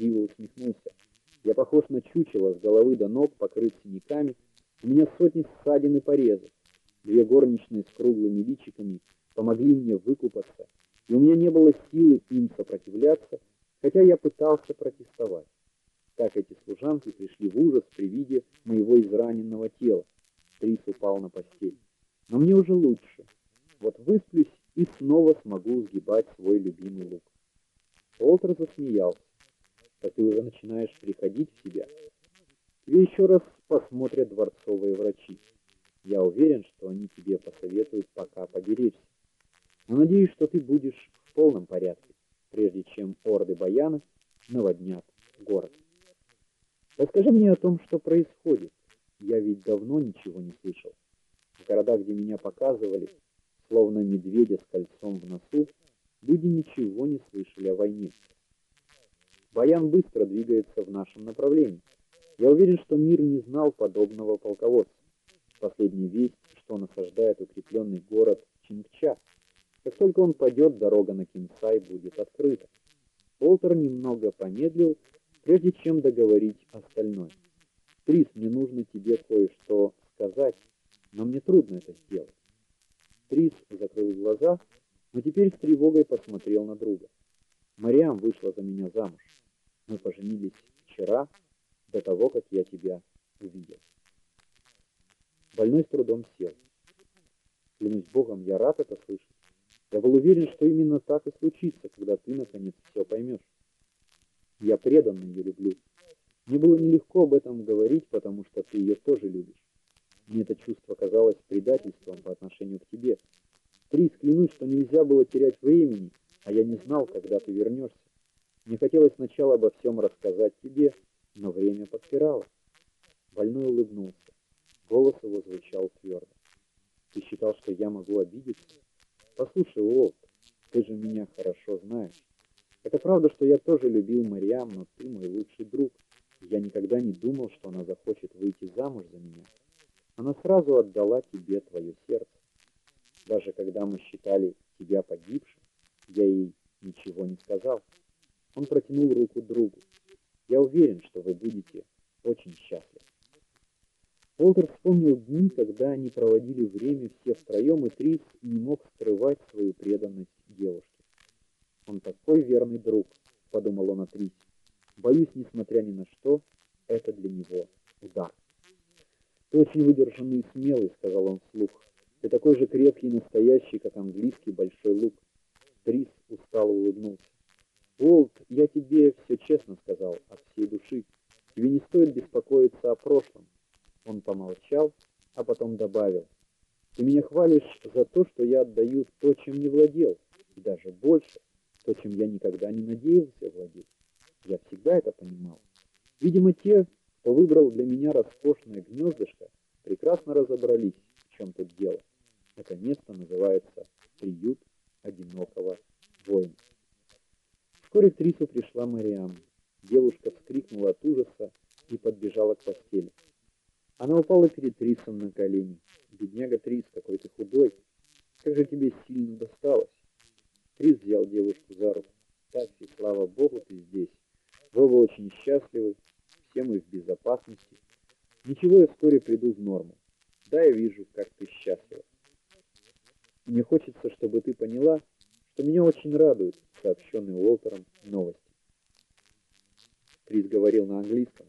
криво усмехнулся. Я похож на чучело, с головы до ног, покрыт синяками. У меня сотни ссадин и порезов. Две горничные с круглыми личиками помогли мне выкупаться, и у меня не было силы им сопротивляться, хотя я пытался протестовать. Так эти служанки пришли в ужас при виде моего израненного тела. Трис упал на постель. Но мне уже лучше. Вот высплюсь и снова смогу сгибать свой любимый лук. Олтер засмеялся. «Так ты уже начинаешь приходить в себя. Тебе еще раз посмотрят дворцовые врачи. Я уверен, что они тебе посоветуют пока поберечься. Но надеюсь, что ты будешь в полном порядке, прежде чем орды баяна наводнят город. Расскажи мне о том, что происходит. Я ведь давно ничего не слышал. В городах, где меня показывали, словно медведя с кольцом в носу, люди ничего не слышали о войне. Баян быстро двигается в нашем направлении. Я уверен, что мир не знал подобного полководца. Последняя весть, что он осаждает укрепленный город Чингча. Как только он падет, дорога на Кинсай будет открыта. Полтер немного помедлил, прежде чем договорить остальное. Трис, мне нужно тебе кое-что сказать, но мне трудно это сделать. Трис закрыл глаза, но теперь с тревогой посмотрел на друга. Мариам вышла за меня замуж. Мы поженились вчера, до того, как я тебя увидел. Больной с трудом сел. Клянусь Богом, я рад это слышать. Я был уверен, что именно так и случится, когда ты, наконец, все поймешь. Я преданно ее люблю. Мне было нелегко об этом говорить, потому что ты ее тоже любишь. Мне это чувство казалось предательством по отношению к тебе. Трис, клянусь, что нельзя было терять времени, а я не знал, когда ты вернешься. Мне хотелось сначала обо всем рассказать тебе, но время подпирало. Больной улыбнулся. Голос его звучал твердо. Ты считал, что я могу обидеться? Послушай, Уолт, ты же меня хорошо знаешь. Это правда, что я тоже любил Мариам, но ты мой лучший друг. Я никогда не думал, что она захочет выйти замуж за меня. Она сразу отдала тебе твое сердце. Даже когда мы считали тебя погибшим, я ей ничего не сказал. Он протянул руку другу. Я уверен, что вы будете очень счастливы. Уолтер вспомнил дни, когда они проводили время все втроем, и Трис не мог скрывать свою преданность девушке. «Он такой верный друг», — подумал он о Трисе. «Боюсь, несмотря ни на что, это для него удар». «Ты очень выдержанный и смелый», — сказал он вслух. «Ты такой же крепкий и настоящий, как английский большой лук». Трис устало улыбнулся. «Уолт, я тебе все честно сказал, от всей души. Тебе не стоит беспокоиться о прошлом». Он помолчал, а потом добавил. «Ты меня хвалишь за то, что я отдаю то, чем не владел, и даже больше, то, чем я никогда не надеялся владеть. Я всегда это понимал. Видимо, те, кто выбрал для меня роскошное гнездышко, прекрасно разобрались, в чем тут дело. Это место называется «Приют Вскоре к Трису пришла Мариам. Девушка вскрикнула от ужаса и подбежала к постели. Она упала перед Трисом на колени. «Бедняга Трис, какой ты худой! Как же тебе сильно досталось!» Трис взял девушку за руку. «Такси, слава Богу, ты здесь. Вы оба очень счастливы, все мы в безопасности. Ничего, я вскоре приду в норму. Да, я вижу, как ты счастлива. Мне хочется, чтобы ты поняла, что меня очень радуют сообщенные Уолтером новости. Крис говорил на английском.